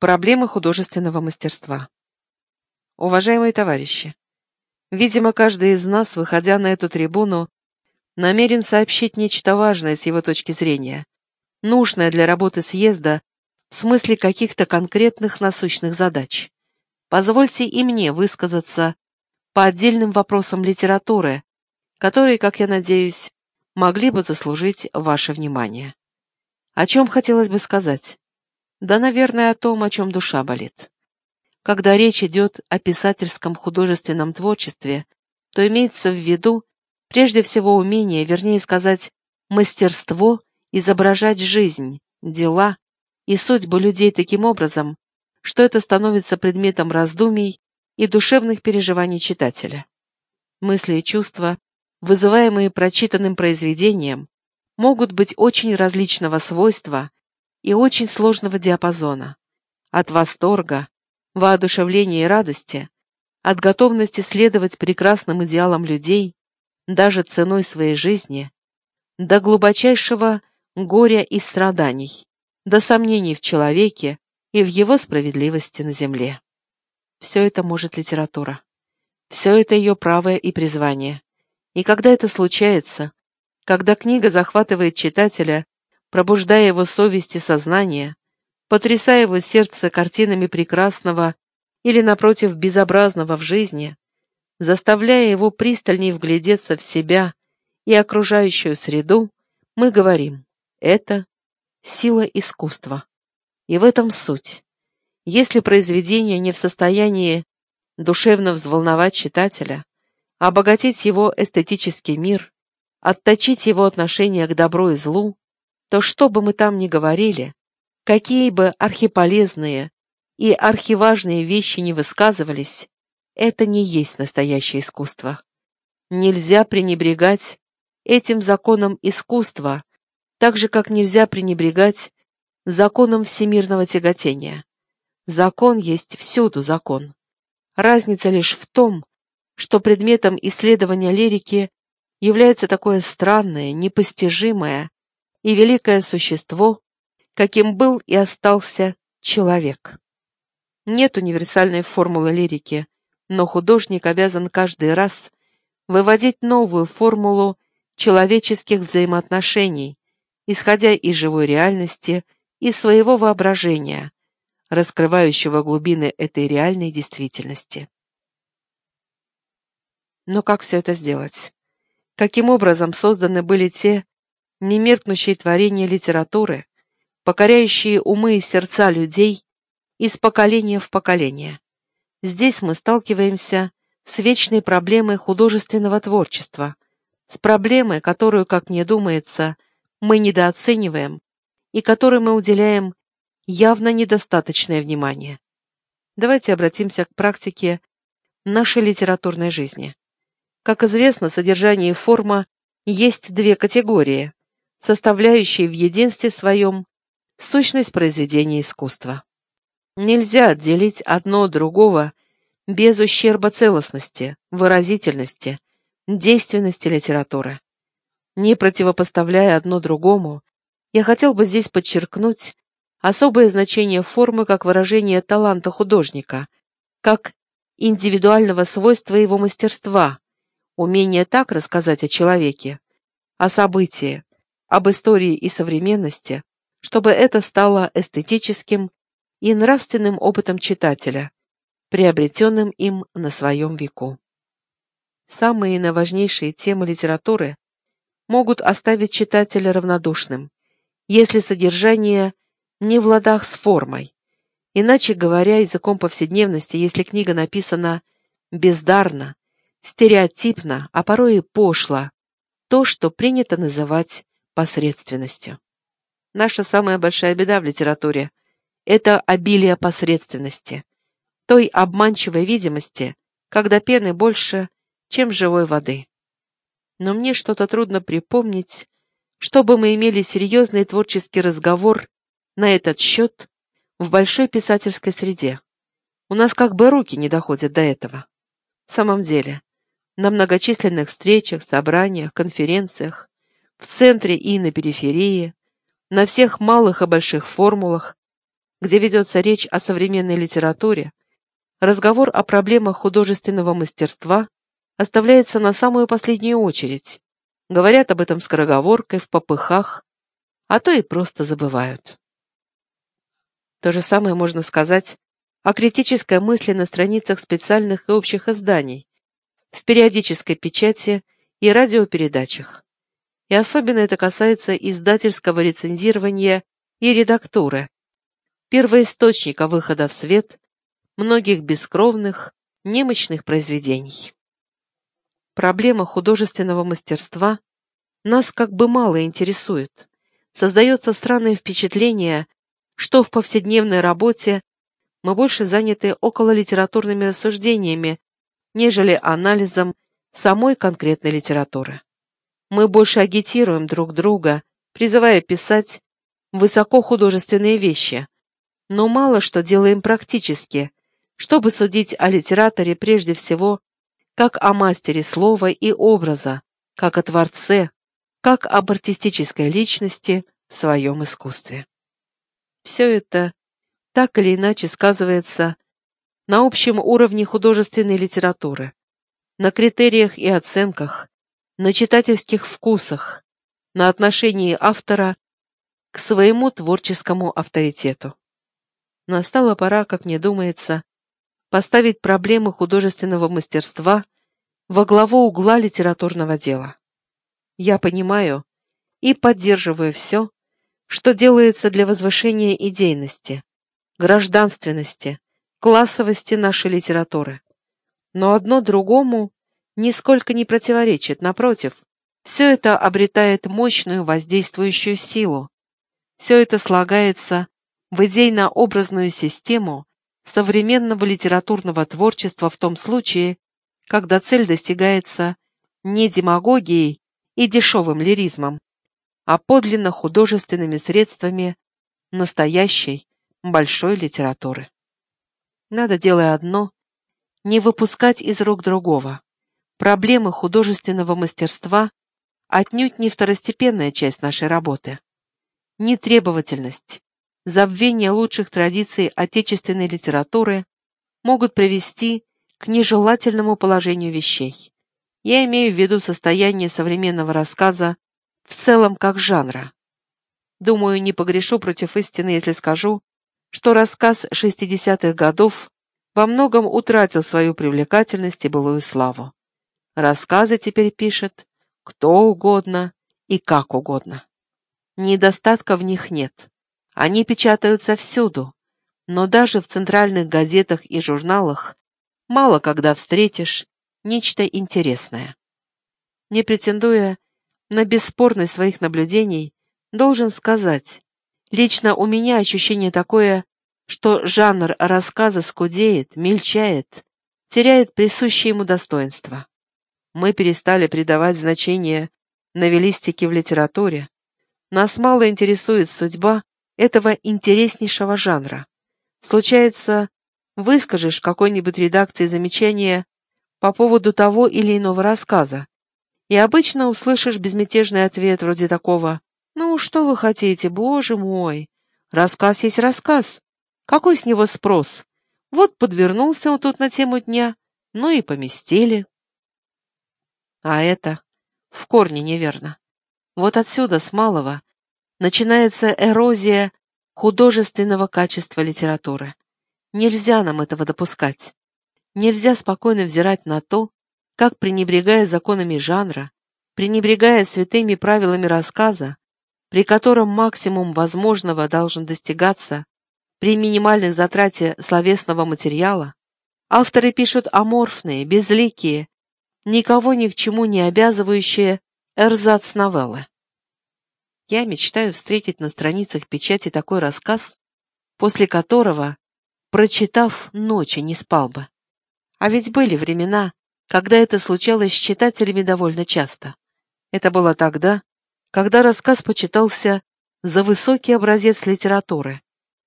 Проблемы художественного мастерства. Уважаемые товарищи, видимо, каждый из нас, выходя на эту трибуну, намерен сообщить нечто важное с его точки зрения, нужное для работы съезда в смысле каких-то конкретных насущных задач. Позвольте и мне высказаться по отдельным вопросам литературы, которые, как я надеюсь, могли бы заслужить ваше внимание. О чем хотелось бы сказать? Да, наверное, о том, о чем душа болит. Когда речь идет о писательском художественном творчестве, то имеется в виду прежде всего умение, вернее сказать, мастерство изображать жизнь, дела и судьбы людей таким образом, что это становится предметом раздумий и душевных переживаний читателя. Мысли и чувства, вызываемые прочитанным произведением, могут быть очень различного свойства и очень сложного диапазона. От восторга, воодушевления и радости, от готовности следовать прекрасным идеалам людей, даже ценой своей жизни, до глубочайшего горя и страданий, до сомнений в человеке и в его справедливости на земле. Все это может литература. Все это ее правое и призвание. И когда это случается, когда книга захватывает читателя пробуждая его совесть и сознание, потрясая его сердце картинами прекрасного или, напротив, безобразного в жизни, заставляя его пристальней вглядеться в себя и окружающую среду, мы говорим «это сила искусства». И в этом суть. Если произведение не в состоянии душевно взволновать читателя, обогатить его эстетический мир, отточить его отношение к добру и злу, то что бы мы там ни говорили, какие бы архиполезные и архиважные вещи не высказывались, это не есть настоящее искусство. Нельзя пренебрегать этим законом искусства, так же, как нельзя пренебрегать законом всемирного тяготения. Закон есть всюду закон. Разница лишь в том, что предметом исследования лирики является такое странное, непостижимое, и великое существо, каким был и остался человек. Нет универсальной формулы лирики, но художник обязан каждый раз выводить новую формулу человеческих взаимоотношений, исходя из живой реальности и своего воображения, раскрывающего глубины этой реальной действительности. Но как все это сделать? Каким образом созданы были те немеркнущие творения литературы, покоряющие умы и сердца людей из поколения в поколение. Здесь мы сталкиваемся с вечной проблемой художественного творчества, с проблемой, которую, как мне думается, мы недооцениваем и которой мы уделяем явно недостаточное внимание. Давайте обратимся к практике нашей литературной жизни. Как известно, содержание и форма есть две категории, составляющие в единстве своем сущность произведения искусства. Нельзя отделить одно другого без ущерба целостности, выразительности, действенности литературы. Не противопоставляя одно другому, я хотел бы здесь подчеркнуть особое значение формы как выражение таланта художника, как индивидуального свойства его мастерства, умение так рассказать о человеке, о событии, об истории и современности, чтобы это стало эстетическим и нравственным опытом читателя, приобретенным им на своем веку. Самые наважнейшие темы литературы могут оставить читателя равнодушным, если содержание не в ладах с формой. Иначе говоря, языком повседневности, если книга написана бездарно, стереотипно, а порой и пошло, то, что принято называть посредственностью. Наша самая большая беда в литературе – это обилие посредственности, той обманчивой видимости, когда пены больше, чем живой воды. Но мне что-то трудно припомнить, чтобы мы имели серьезный творческий разговор на этот счет в большой писательской среде. У нас как бы руки не доходят до этого. В самом деле, на многочисленных встречах, собраниях, конференциях в центре и на периферии, на всех малых и больших формулах, где ведется речь о современной литературе, разговор о проблемах художественного мастерства оставляется на самую последнюю очередь. Говорят об этом скороговоркой, в попыхах, а то и просто забывают. То же самое можно сказать о критической мысли на страницах специальных и общих изданий, в периодической печати и радиопередачах. И особенно это касается издательского рецензирования и редактуры, первоисточника выхода в свет многих бескровных, немощных произведений. Проблема художественного мастерства нас как бы мало интересует. Создается странное впечатление, что в повседневной работе мы больше заняты около литературными рассуждениями, нежели анализом самой конкретной литературы. Мы больше агитируем друг друга, призывая писать высокохудожественные вещи, но мало что делаем практически, чтобы судить о литераторе прежде всего как о мастере слова и образа, как о творце, как об артистической личности в своем искусстве. Все это так или иначе сказывается на общем уровне художественной литературы, на критериях и оценках, на читательских вкусах, на отношении автора к своему творческому авторитету. Настала пора, как мне думается, поставить проблемы художественного мастерства во главу угла литературного дела. Я понимаю и поддерживаю все, что делается для возвышения идейности, гражданственности, классовости нашей литературы. Но одно другому нисколько не противоречит, напротив, все это обретает мощную воздействующую силу. Все это слагается в идейно-образную систему, современного литературного творчества в том случае, когда цель достигается не демагогией и дешевым лиризмом, а подлинно художественными средствами настоящей большой литературы. Надо, делая одно, не выпускать из рук другого. Проблемы художественного мастерства отнюдь не второстепенная часть нашей работы. Нетребовательность, забвение лучших традиций отечественной литературы могут привести к нежелательному положению вещей. Я имею в виду состояние современного рассказа в целом как жанра. Думаю, не погрешу против истины, если скажу, что рассказ 60-х годов во многом утратил свою привлекательность и былую славу. Рассказы теперь пишет кто угодно и как угодно. Недостатка в них нет. Они печатаются всюду, но даже в центральных газетах и журналах мало когда встретишь нечто интересное. Не претендуя на бесспорность своих наблюдений, должен сказать, лично у меня ощущение такое, что жанр рассказа скудеет, мельчает, теряет присущее ему достоинство. Мы перестали придавать значение новеллистике в литературе. Нас мало интересует судьба этого интереснейшего жанра. Случается, выскажешь какой-нибудь редакции замечание по поводу того или иного рассказа, и обычно услышишь безмятежный ответ вроде такого «Ну, что вы хотите, боже мой? Рассказ есть рассказ. Какой с него спрос? Вот подвернулся он тут на тему дня, ну и поместили». А это в корне неверно. Вот отсюда, с малого, начинается эрозия художественного качества литературы. Нельзя нам этого допускать. Нельзя спокойно взирать на то, как, пренебрегая законами жанра, пренебрегая святыми правилами рассказа, при котором максимум возможного должен достигаться при минимальных затрате словесного материала, авторы пишут аморфные, безликие, никого ни к чему не обязывающие эрзац-новеллы. Я мечтаю встретить на страницах печати такой рассказ, после которого, прочитав, ночи не спал бы. А ведь были времена, когда это случалось с читателями довольно часто. Это было тогда, когда рассказ почитался за высокий образец литературы,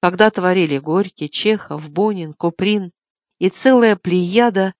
когда творили Горький, Чехов, Бунин, Куприн и целая плеяда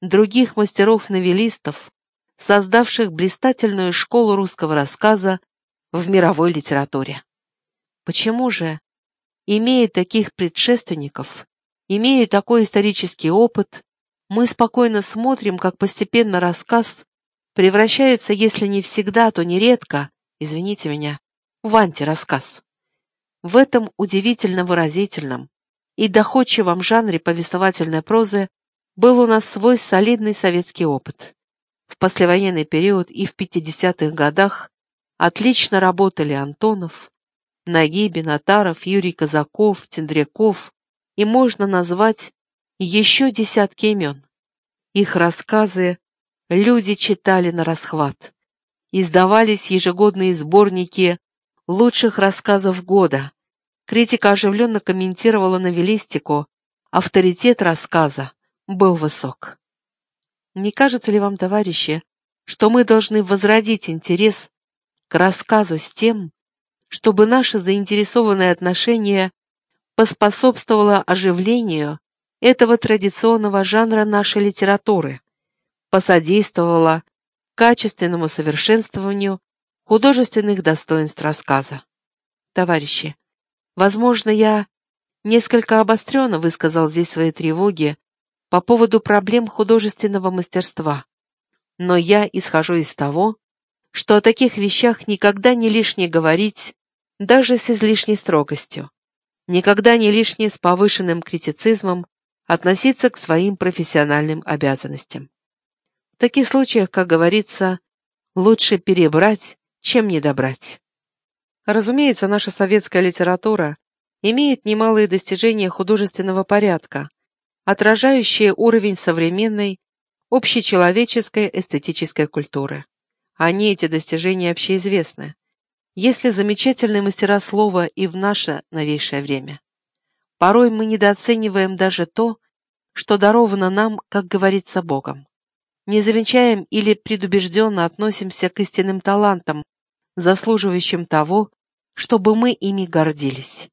других мастеров-новеллистов, создавших блистательную школу русского рассказа в мировой литературе. Почему же имея таких предшественников, имея такой исторический опыт, мы спокойно смотрим, как постепенно рассказ превращается, если не всегда, то нередко, извините меня, в антирассказ. В этом удивительно выразительном и доходчивом жанре повествовательной прозы был у нас свой солидный советский опыт. В послевоенный период и в 50-х годах отлично работали Антонов, Нагибин, Атаров, Юрий Казаков, Тендряков, и можно назвать еще десятки имен. Их рассказы люди читали на расхват. Издавались ежегодные сборники лучших рассказов года, Критика оживленно комментировала новеллистику. Авторитет рассказа был высок. Не кажется ли вам, товарищи, что мы должны возродить интерес к рассказу с тем, чтобы наше заинтересованное отношение поспособствовало оживлению этого традиционного жанра нашей литературы, посодействовало качественному совершенствованию художественных достоинств рассказа. Товарищи, Возможно, я несколько обостренно высказал здесь свои тревоги по поводу проблем художественного мастерства. Но я исхожу из того, что о таких вещах никогда не лишне говорить, даже с излишней строгостью. Никогда не лишне с повышенным критицизмом относиться к своим профессиональным обязанностям. В таких случаях, как говорится, лучше перебрать, чем недобрать. Разумеется, наша советская литература имеет немалые достижения художественного порядка, отражающие уровень современной, общечеловеческой эстетической культуры. Они, эти достижения, общеизвестны. Если замечательные мастера слова и в наше новейшее время. Порой мы недооцениваем даже то, что даровано нам, как говорится, Богом. Не замечаем или предубежденно относимся к истинным талантам, заслуживающим того, чтобы мы ими гордились.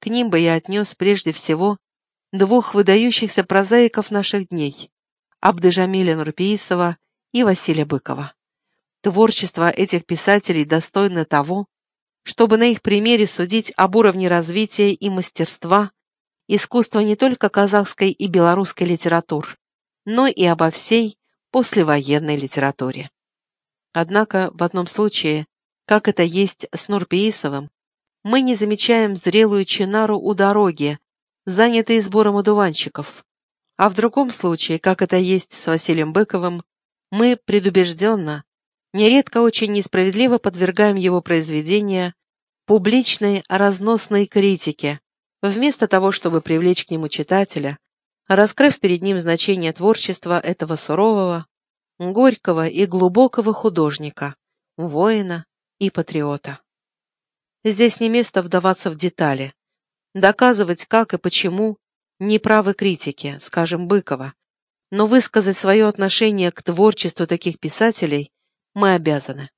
К ним бы я отнес прежде всего двух выдающихся прозаиков наших дней – Абдыжамиля Нурпиисова и Василия Быкова. Творчество этих писателей достойно того, чтобы на их примере судить об уровне развития и мастерства искусства не только казахской и белорусской литератур, но и обо всей послевоенной литературе. Однако в одном случае как это есть с Нурпеисовым, мы не замечаем зрелую чинару у дороги, занятой сбором одуванчиков. А в другом случае, как это есть с Василием Быковым, мы предубежденно, нередко очень несправедливо подвергаем его произведения публичной разносной критике, вместо того, чтобы привлечь к нему читателя, раскрыв перед ним значение творчества этого сурового, горького и глубокого художника, воина, и патриота. Здесь не место вдаваться в детали, доказывать, как и почему неправы критики, скажем, Быкова, но высказать свое отношение к творчеству таких писателей мы обязаны.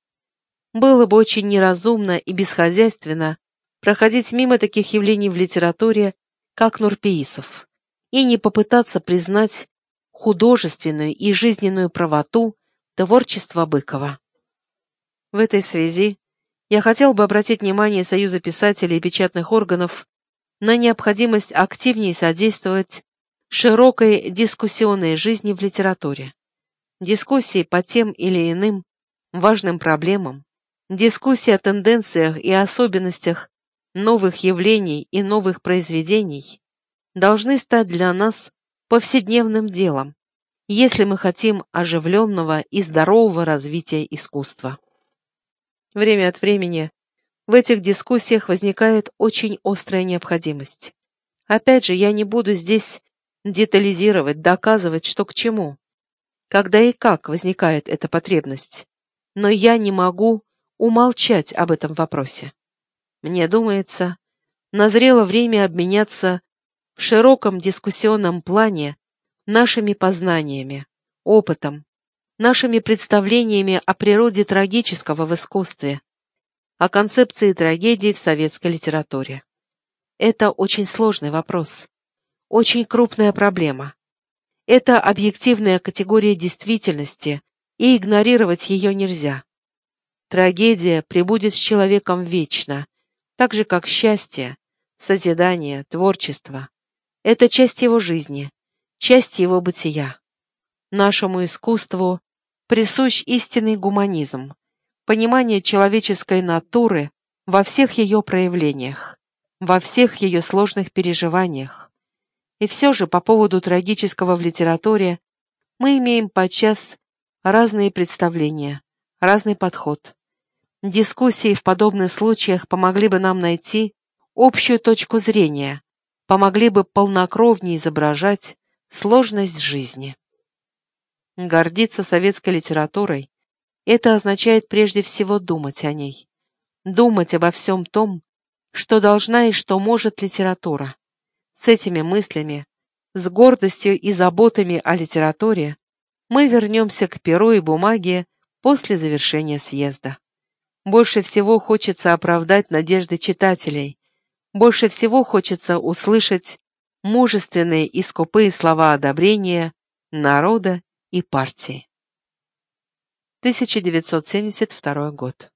Было бы очень неразумно и бесхозяйственно проходить мимо таких явлений в литературе, как Нурпеисов, и не попытаться признать художественную и жизненную правоту творчества Быкова. В этой связи я хотел бы обратить внимание Союза писателей и печатных органов на необходимость активнее содействовать широкой дискуссионной жизни в литературе. Дискуссии по тем или иным важным проблемам, дискуссии о тенденциях и особенностях новых явлений и новых произведений должны стать для нас повседневным делом, если мы хотим оживленного и здорового развития искусства. Время от времени в этих дискуссиях возникает очень острая необходимость. Опять же, я не буду здесь детализировать, доказывать, что к чему, когда и как возникает эта потребность. Но я не могу умолчать об этом вопросе. Мне думается, назрело время обменяться в широком дискуссионном плане нашими познаниями, опытом, нашими представлениями о природе трагического в искусстве, о концепции трагедии в советской литературе. Это очень сложный вопрос, очень крупная проблема. Это объективная категория действительности, и игнорировать ее нельзя. Трагедия пребудет с человеком вечно, так же, как счастье, Созидание, творчество — это часть его жизни, часть его бытия. Нашему искусству присущ истинный гуманизм, понимание человеческой натуры во всех ее проявлениях, во всех ее сложных переживаниях. И все же по поводу трагического в литературе мы имеем подчас разные представления, разный подход. Дискуссии в подобных случаях помогли бы нам найти общую точку зрения, помогли бы полнокровнее изображать сложность жизни. Гордиться советской литературой – это означает прежде всего думать о ней, думать обо всем том, что должна и что может литература. С этими мыслями, с гордостью и заботами о литературе мы вернемся к перу и бумаге после завершения съезда. Больше всего хочется оправдать надежды читателей, больше всего хочется услышать мужественные и скупые слова одобрения народа и партии. 1972 год.